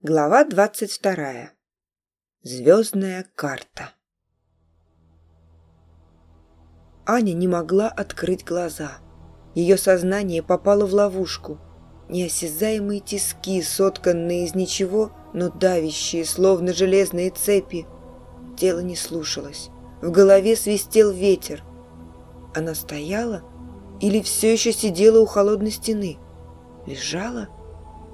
Глава 22. Звездная карта. Аня не могла открыть глаза. Ее сознание попало в ловушку. Неосязаемые тиски, сотканные из ничего, но давящие, словно железные цепи. Тело не слушалось. В голове свистел ветер. Она стояла или все еще сидела у холодной стены? Лежала?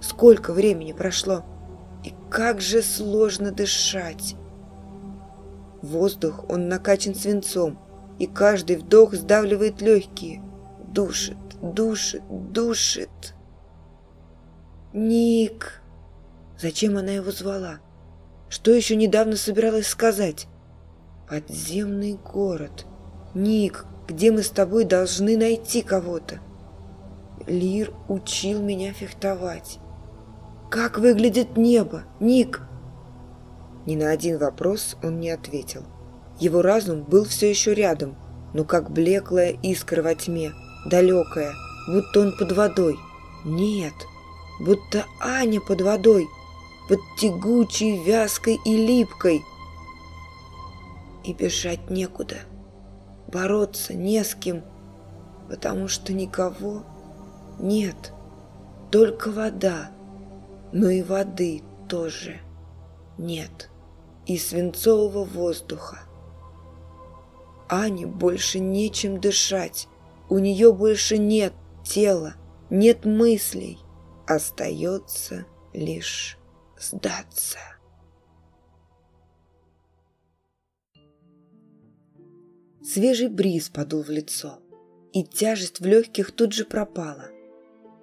Сколько времени прошло? — и как же сложно дышать! Воздух, он накачан свинцом, и каждый вдох сдавливает легкие. Душит, душит, душит. Ник! Зачем она его звала? Что еще недавно собиралась сказать? Подземный город. Ник, где мы с тобой должны найти кого-то? Лир учил меня фехтовать. «Как выглядит небо, Ник?» Ни на один вопрос он не ответил. Его разум был все еще рядом, но как блеклая искра во тьме, далекая, будто он под водой. Нет, будто Аня под водой, под тягучей, вязкой и липкой. И бежать некуда, бороться не с кем, потому что никого нет, только вода — но и воды тоже нет, и свинцового воздуха. Ане больше нечем дышать, у нее больше нет тела, нет мыслей, остается лишь сдаться. Свежий бриз подул в лицо, и тяжесть в легких тут же пропала.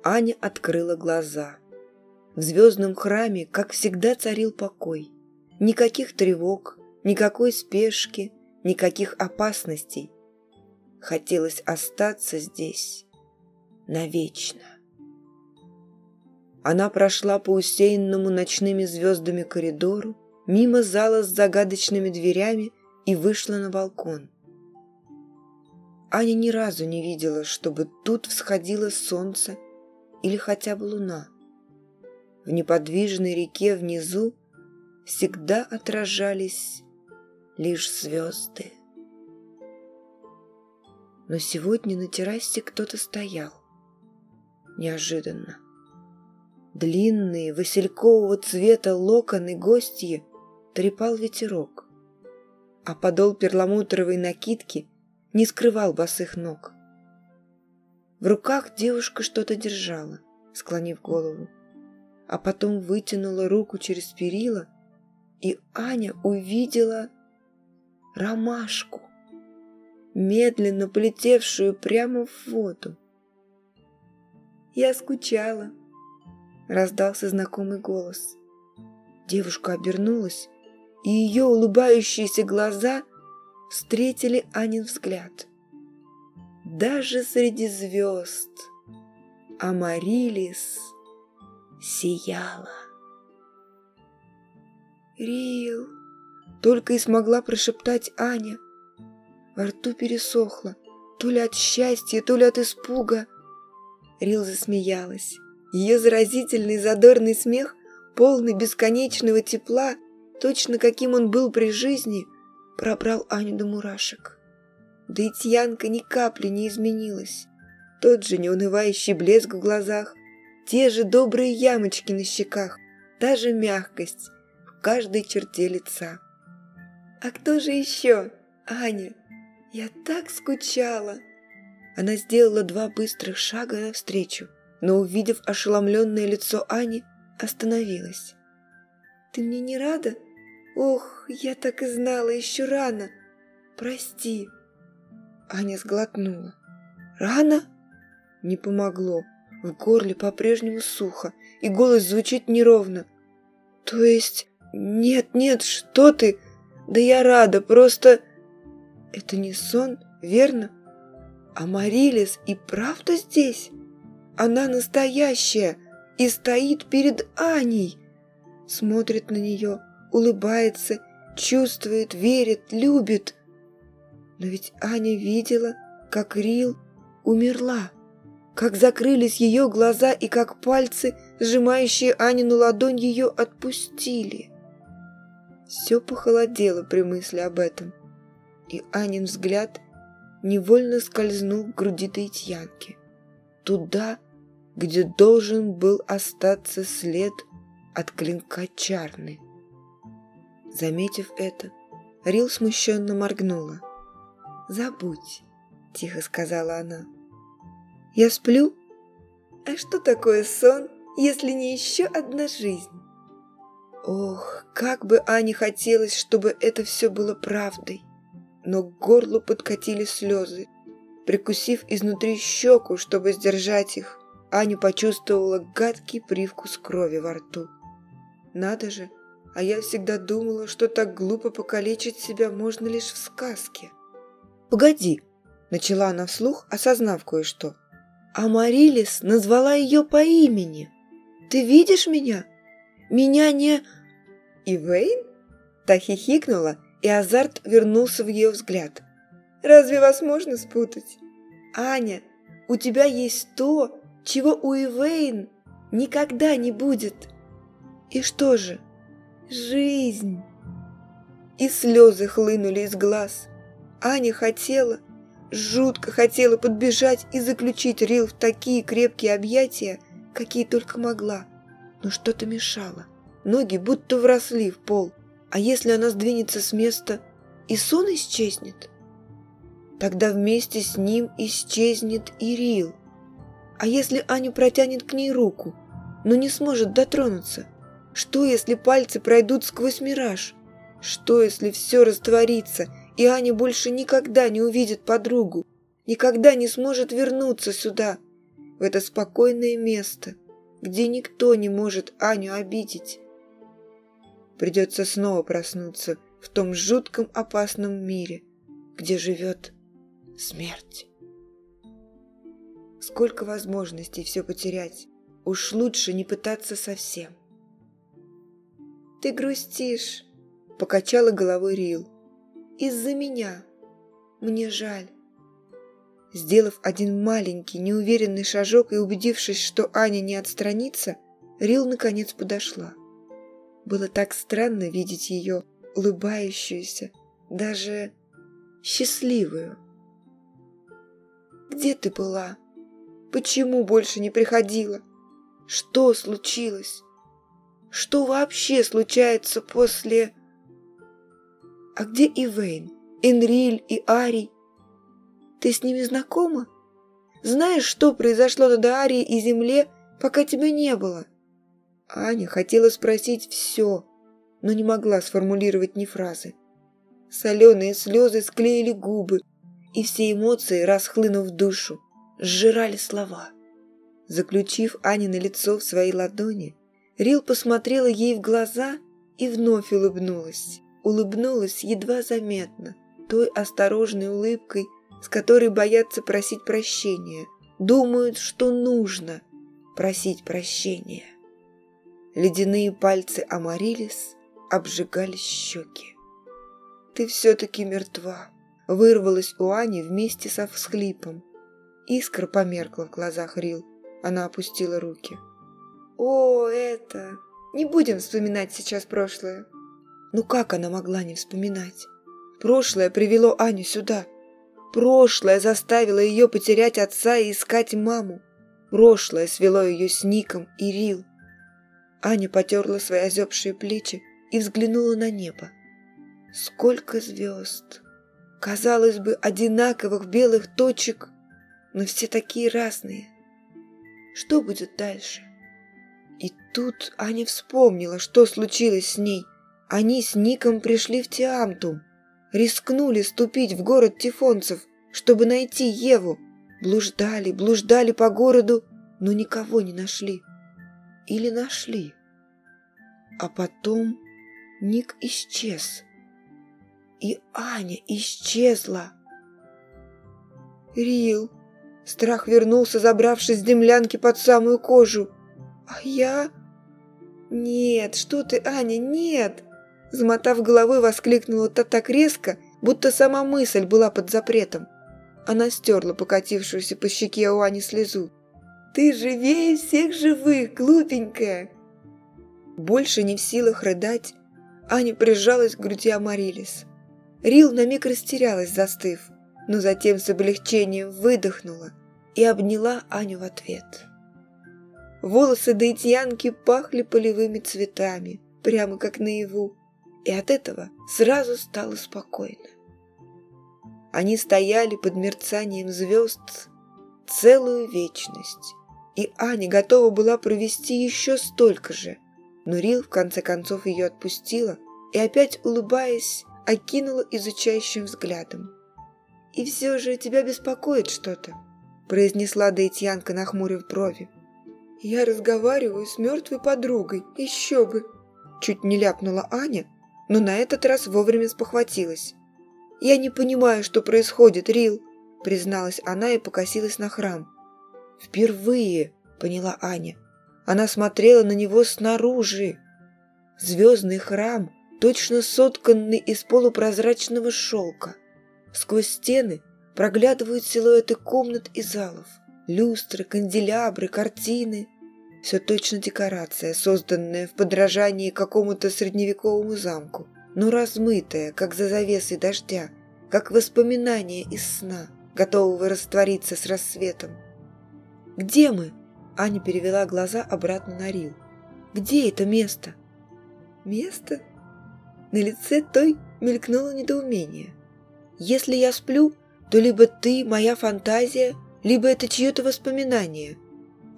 Аня открыла глаза – в звездном храме, как всегда, царил покой. Никаких тревог, никакой спешки, никаких опасностей. Хотелось остаться здесь навечно. Она прошла по усеянному ночными звездами коридору, мимо зала с загадочными дверями и вышла на балкон. Аня ни разу не видела, чтобы тут всходило солнце или хотя бы луна в неподвижной реке внизу всегда отражались лишь звезды. Но сегодня на террасе кто-то стоял. Неожиданно. Длинные, василькового цвета локоны гостьи трепал ветерок, а подол перламутровой накидки не скрывал босых ног. В руках девушка что-то держала, склонив голову а потом вытянула руку через перила, и Аня увидела ромашку, медленно полетевшую прямо в воду. «Я скучала», — раздался знакомый голос. Девушка обернулась, и ее улыбающиеся глаза встретили Анин взгляд. Даже среди звезд Амарилис — сияла. «Рил!» — только и смогла прошептать Аня. Во рту пересохло, то ли от счастья, то ли от испуга. Рил засмеялась. Ее заразительный задорный смех, полный бесконечного тепла, точно каким он был при жизни, пробрал Аню до мурашек. Да и Тьянка ни капли не изменилась. Тот же неунывающий блеск в глазах, те же добрые ямочки на щеках, та же мягкость в каждой черте лица. «А кто же еще? Аня! Я так скучала!» Она сделала два быстрых шага навстречу, но, увидев ошеломленное лицо Ани, остановилась. «Ты мне не рада? Ох, я так и знала, еще рано! Прости!» Аня сглотнула. «Рано?» Не помогло. В горле по-прежнему сухо, и голос звучит неровно. То есть... Нет, нет, что ты? Да я рада, просто... Это не сон, верно? А Марилис и правда здесь? Она настоящая и стоит перед Аней. Смотрит на нее, улыбается, чувствует, верит, любит. Но ведь Аня видела, как Рил умерла как закрылись ее глаза и как пальцы, сжимающие Анину ладонь, ее отпустили. Все похолодело при мысли об этом, и Анин взгляд невольно скользнул к груди Таитьянки, туда, где должен был остаться след от клинка чарны. Заметив это, Рил смущенно моргнула. «Забудь», — тихо сказала она. Я сплю? А что такое сон, если не еще одна жизнь? Ох, как бы Ане хотелось, чтобы это все было правдой. Но к горлу подкатили слезы. Прикусив изнутри щеку, чтобы сдержать их, Аня почувствовала гадкий привкус крови во рту. Надо же, а я всегда думала, что так глупо покалечить себя можно лишь в сказке. «Погоди!» – начала она вслух, осознав кое-что – Амарилис назвала ее по имени. Ты видишь меня? Меня не... Ивейн? Та хихикнула, и азарт вернулся в ее взгляд. Разве вас можно спутать? Аня, у тебя есть то, чего у Ивейн никогда не будет. И что же? Жизнь. И слезы хлынули из глаз. Аня хотела, жутко хотела подбежать и заключить Рил в такие крепкие объятия, какие только могла. Но что-то мешало. Ноги будто вросли в пол. А если она сдвинется с места, и сон исчезнет? Тогда вместе с ним исчезнет и Рил. А если Аня протянет к ней руку, но не сможет дотронуться? Что, если пальцы пройдут сквозь мираж? Что, если все растворится – и Аня больше никогда не увидит подругу, никогда не сможет вернуться сюда, в это спокойное место, где никто не может Аню обидеть. Придется снова проснуться в том жутком опасном мире, где живет смерть. Сколько возможностей все потерять, уж лучше не пытаться совсем. «Ты грустишь», — покачала головой Рил из-за меня. Мне жаль». Сделав один маленький, неуверенный шажок и убедившись, что Аня не отстранится, Рил наконец подошла. Было так странно видеть ее, улыбающуюся, даже счастливую. «Где ты была? Почему больше не приходила? Что случилось? Что вообще случается после...» А где Ивейн, Энриль и Арий? Ты с ними знакома? Знаешь, что произошло над Арией и Земле, пока тебя не было?» Аня хотела спросить все, но не могла сформулировать ни фразы. Соленые слезы склеили губы, и все эмоции, расхлынув душу, сжирали слова. Заключив Ане на лицо в своей ладони, Рил посмотрела ей в глаза и вновь улыбнулась улыбнулась едва заметно, той осторожной улыбкой, с которой боятся просить прощения, думают, что нужно просить прощения. Ледяные пальцы Амарилис обжигали щеки. «Ты все-таки мертва», — вырвалась у Ани вместе со всхлипом. Искра померкла в глазах Рил. Она опустила руки. «О, это... Не будем вспоминать сейчас прошлое», ну как она могла не вспоминать? Прошлое привело Аню сюда. Прошлое заставило ее потерять отца и искать маму. Прошлое свело ее с Ником и Рил. Аня потерла свои озебшие плечи и взглянула на небо. Сколько звезд! Казалось бы, одинаковых белых точек, но все такие разные. Что будет дальше? И тут Аня вспомнила, что случилось с ней. Они с Ником пришли в Тиамту, Рискнули ступить в город Тифонцев, чтобы найти Еву. Блуждали, блуждали по городу, но никого не нашли. Или нашли. А потом Ник исчез. И Аня исчезла. Рил. Страх вернулся, забравшись с землянки под самую кожу. А я... Нет, что ты, Аня, нет! Замотав головой, воскликнула та так резко, будто сама мысль была под запретом. Она стерла покатившуюся по щеке у Ани слезу. «Ты живее всех живых, глупенькая!» Больше не в силах рыдать, Аня прижалась к груди Амарилис. Рил на миг растерялась, застыв, но затем с облегчением выдохнула и обняла Аню в ответ. Волосы Дейтьянки пахли полевыми цветами, прямо как наяву, и от этого сразу стало спокойно. Они стояли под мерцанием звезд целую вечность, и Аня готова была провести еще столько же, но Рил в конце концов ее отпустила и опять, улыбаясь, окинула изучающим взглядом. «И все же тебя беспокоит что-то», произнесла Дейтьянка, нахмурив брови. «Я разговариваю с мертвой подругой, еще бы!» Чуть не ляпнула Аня, но на этот раз вовремя спохватилась. «Я не понимаю, что происходит, Рил», — призналась она и покосилась на храм. «Впервые», — поняла Аня. Она смотрела на него снаружи. Звездный храм, точно сотканный из полупрозрачного шелка. Сквозь стены проглядывают силуэты комнат и залов, люстры, канделябры, картины — все точно декорация, созданная в подражании какому-то средневековому замку, ну, но размытая, как за завесой дождя, как воспоминание из сна, готового раствориться с рассветом. «Где мы?» – Аня перевела глаза обратно на Рил. «Где это место?» «Место?» На лице той мелькнуло недоумение. «Если я сплю, то либо ты, моя фантазия, либо это чье-то воспоминание –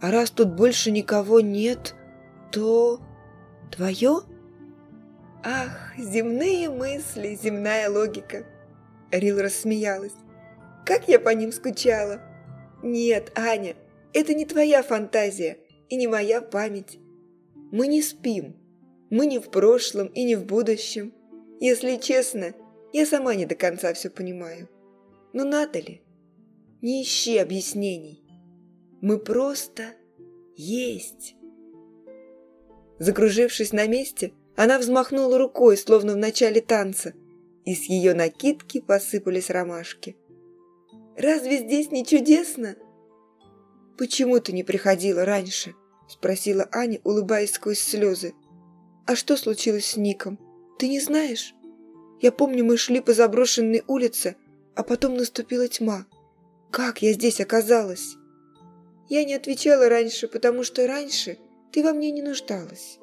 а раз тут больше никого нет, то твое? Ах, земные мысли, земная логика. Рил рассмеялась. Как я по ним скучала. Нет, Аня, это не твоя фантазия и не моя память. Мы не спим. Мы не в прошлом и не в будущем. Если честно, я сама не до конца все понимаю. Но надо ли? Не ищи объяснений мы просто есть. Закружившись на месте, она взмахнула рукой, словно в начале танца, и с ее накидки посыпались ромашки. «Разве здесь не чудесно?» «Почему ты не приходила раньше?» – спросила Аня, улыбаясь сквозь слезы. «А что случилось с Ником? Ты не знаешь? Я помню, мы шли по заброшенной улице, а потом наступила тьма. Как я здесь оказалась?» Я не отвечала раньше, потому что раньше ты во мне не нуждалась.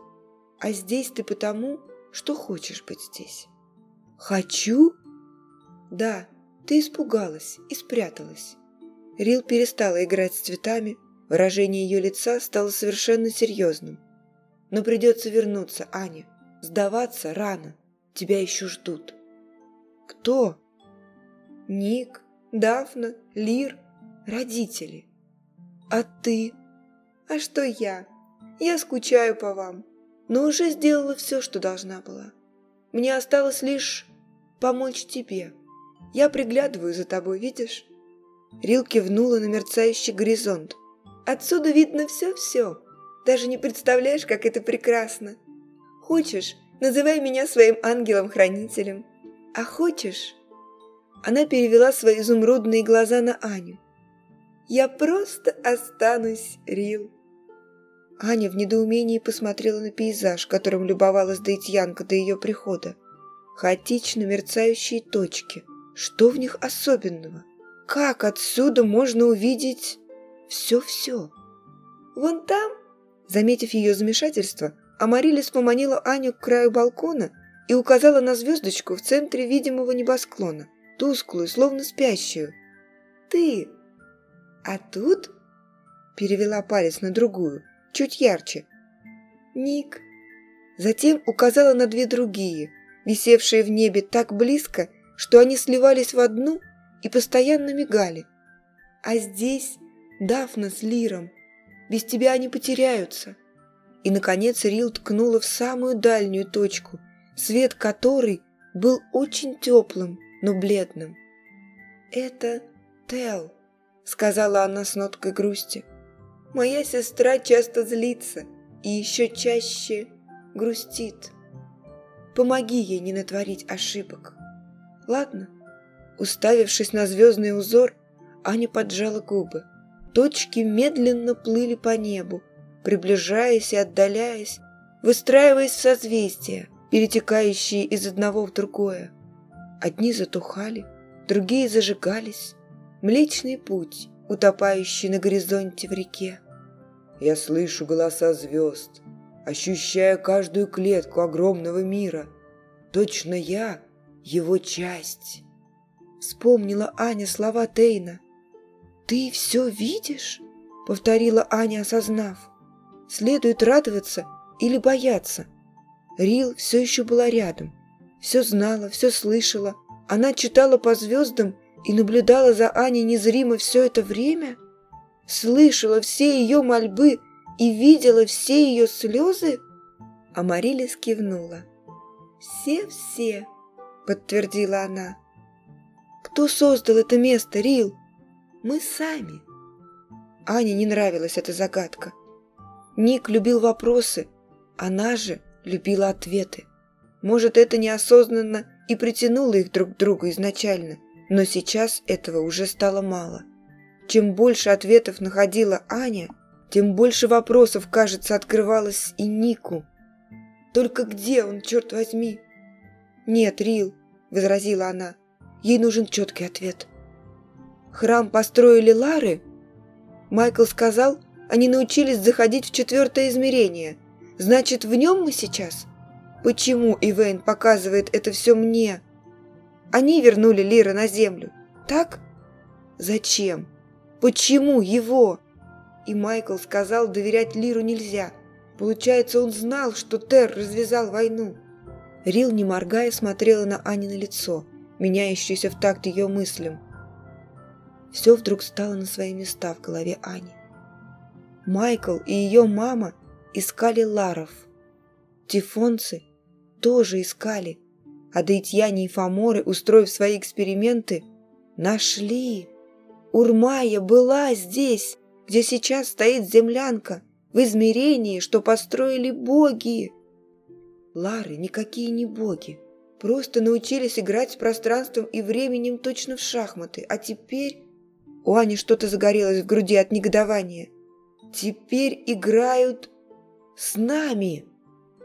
А здесь ты потому, что хочешь быть здесь. Хочу? Да, ты испугалась и спряталась. Рил перестала играть с цветами, выражение ее лица стало совершенно серьезным. Но придется вернуться, Аня. Сдаваться рано. Тебя еще ждут. Кто? Ник, Дафна, Лир, родители. А ты? А что я? Я скучаю по вам, но уже сделала все, что должна была. Мне осталось лишь помочь тебе. Я приглядываю за тобой, видишь?» Рил кивнула на мерцающий горизонт. «Отсюда видно все-все. Даже не представляешь, как это прекрасно. Хочешь, называй меня своим ангелом-хранителем. А хочешь...» Она перевела свои изумрудные глаза на Аню. Я просто останусь, Рил. Аня в недоумении посмотрела на пейзаж, которым любовалась Дейтьянка до ее прихода. Хаотично мерцающие точки. Что в них особенного? Как отсюда можно увидеть все-все? Вон там, заметив ее замешательство, Амарилис поманила Аню к краю балкона и указала на звездочку в центре видимого небосклона, тусклую, словно спящую. «Ты а тут?» Перевела палец на другую, чуть ярче. «Ник». Затем указала на две другие, висевшие в небе так близко, что они сливались в одну и постоянно мигали. «А здесь Дафна с Лиром. Без тебя они потеряются». И, наконец, Рил ткнула в самую дальнюю точку, свет которой был очень теплым, но бледным. «Это Тел», сказала она с ноткой грусти. Моя сестра часто злится и еще чаще грустит. Помоги ей не натворить ошибок. Ладно. Уставившись на звездный узор, Аня поджала губы. Точки медленно плыли по небу, приближаясь и отдаляясь, выстраиваясь в созвездия, перетекающие из одного в другое. Одни затухали, другие зажигались, Млечный путь, утопающий на горизонте в реке. Я слышу голоса звезд, ощущая каждую клетку огромного мира. Точно я — его часть. Вспомнила Аня слова Тейна. «Ты все видишь?» — повторила Аня, осознав. «Следует радоваться или бояться?» Рил все еще была рядом. Все знала, все слышала. Она читала по звездам и наблюдала за Аней незримо все это время? Слышала все ее мольбы и видела все ее слезы? Амарилис кивнула. «Все-все», — подтвердила она. «Кто создал это место, Рил? Мы сами». Ане не нравилась эта загадка. Ник любил вопросы, она же любила ответы. Может, это неосознанно и притянуло их друг к другу изначально — но сейчас этого уже стало мало. Чем больше ответов находила Аня, тем больше вопросов, кажется, открывалось и Нику. «Только где он, черт возьми?» «Нет, Рил», — возразила она, — «ей нужен четкий ответ». «Храм построили Лары?» Майкл сказал, они научились заходить в четвертое измерение. «Значит, в нем мы сейчас?» «Почему Ивейн показывает это все мне?» Они вернули Лира на землю, так? Зачем? Почему его? И Майкл сказал, доверять Лиру нельзя. Получается, он знал, что Тер развязал войну. Рил, не моргая, смотрела на Ани на лицо, меняющееся в такт ее мыслям. Все вдруг стало на свои места в голове Ани. Майкл и ее мама искали Ларов. Тифонцы тоже искали – о Дейтьяне и Фаморе, устроив свои эксперименты, нашли. Урмая была здесь, где сейчас стоит землянка, в измерении, что построили боги. Лары никакие не боги. Просто научились играть с пространством и временем точно в шахматы. А теперь... У Ани что-то загорелось в груди от негодования. Теперь играют с нами.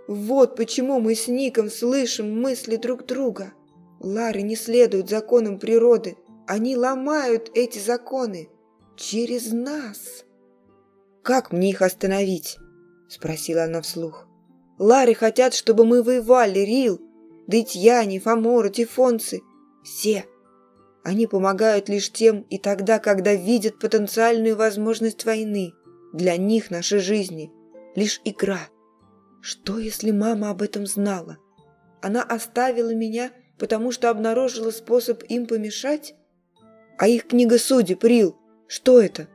Вот почему мы с Ником слышим мысли друг друга. Лары не следуют законам природы. Они ломают эти законы. Через нас. «Как мне их остановить?» – спросила она вслух. «Лары хотят, чтобы мы воевали, Рил, Дытьяне, Фоморы, Тифонцы. Все. Они помогают лишь тем и тогда, когда видят потенциальную возможность войны. Для них наши жизни – лишь игра». Что, если мама об этом знала? Она оставила меня, потому что обнаружила способ им помешать? А их книга судеб, Рил, что это?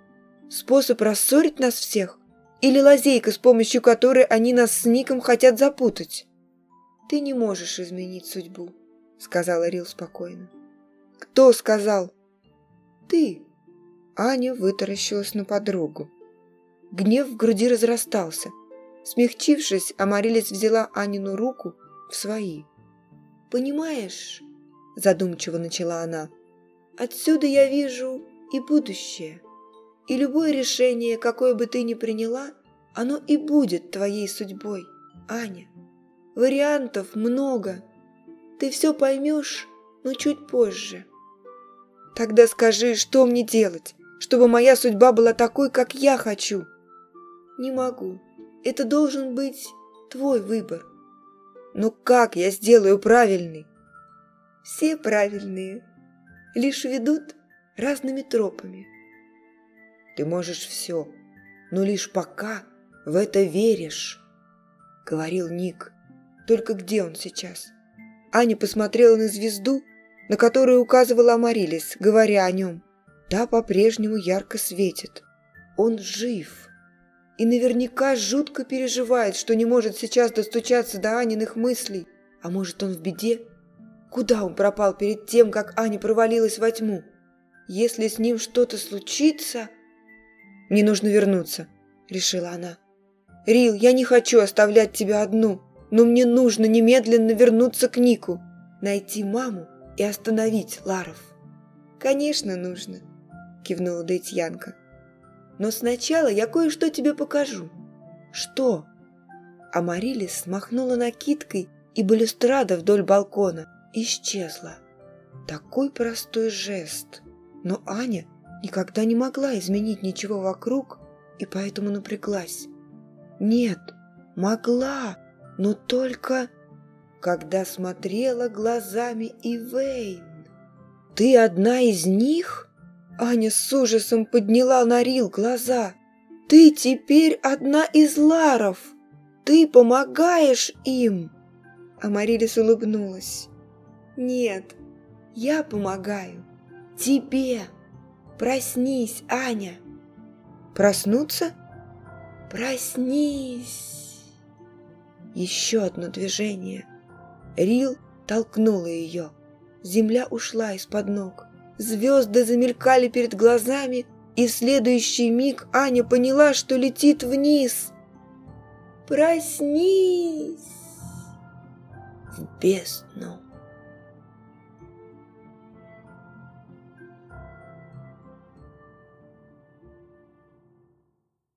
Способ рассорить нас всех? Или лазейка, с помощью которой они нас с Ником хотят запутать? Ты не можешь изменить судьбу, сказала Рил спокойно. Кто сказал? Ты. Аня вытаращилась на подругу. Гнев в груди разрастался. Смягчившись, Амарилис взяла Анину руку в свои. «Понимаешь», – задумчиво начала она, – «отсюда я вижу и будущее. И любое решение, какое бы ты ни приняла, оно и будет твоей судьбой, Аня. Вариантов много. Ты все поймешь, но чуть позже». «Тогда скажи, что мне делать, чтобы моя судьба была такой, как я хочу?» «Не могу», это должен быть твой выбор. Но как я сделаю правильный? Все правильные, лишь ведут разными тропами. Ты можешь все, но лишь пока в это веришь, говорил Ник. Только где он сейчас? Аня посмотрела на звезду, на которую указывала Амарилис, говоря о нем. Да, по-прежнему ярко светит. Он жив и наверняка жутко переживает, что не может сейчас достучаться до Аниных мыслей. А может, он в беде? Куда он пропал перед тем, как Аня провалилась во тьму? Если с ним что-то случится... «Мне нужно вернуться», — решила она. «Рил, я не хочу оставлять тебя одну, но мне нужно немедленно вернуться к Нику, найти маму и остановить Ларов». «Конечно, нужно», — кивнула Дейтьянка. Но сначала я кое-что тебе покажу. Что? Амарилис смахнула накидкой, и балюстрада вдоль балкона исчезла. Такой простой жест. Но Аня никогда не могла изменить ничего вокруг и поэтому напряглась. Нет, могла, но только когда смотрела глазами Ивейн. «Ты одна из них?» Аня с ужасом подняла на Рил глаза. «Ты теперь одна из Ларов! Ты помогаешь им!» Амарилис улыбнулась. «Нет, я помогаю. Тебе! Проснись, Аня!» «Проснуться?» «Проснись!» Еще одно движение. Рил толкнула ее. Земля ушла из-под ног. Звезды замелькали перед глазами, и в следующий миг Аня поняла, что летит вниз. «Проснись!» В бездну.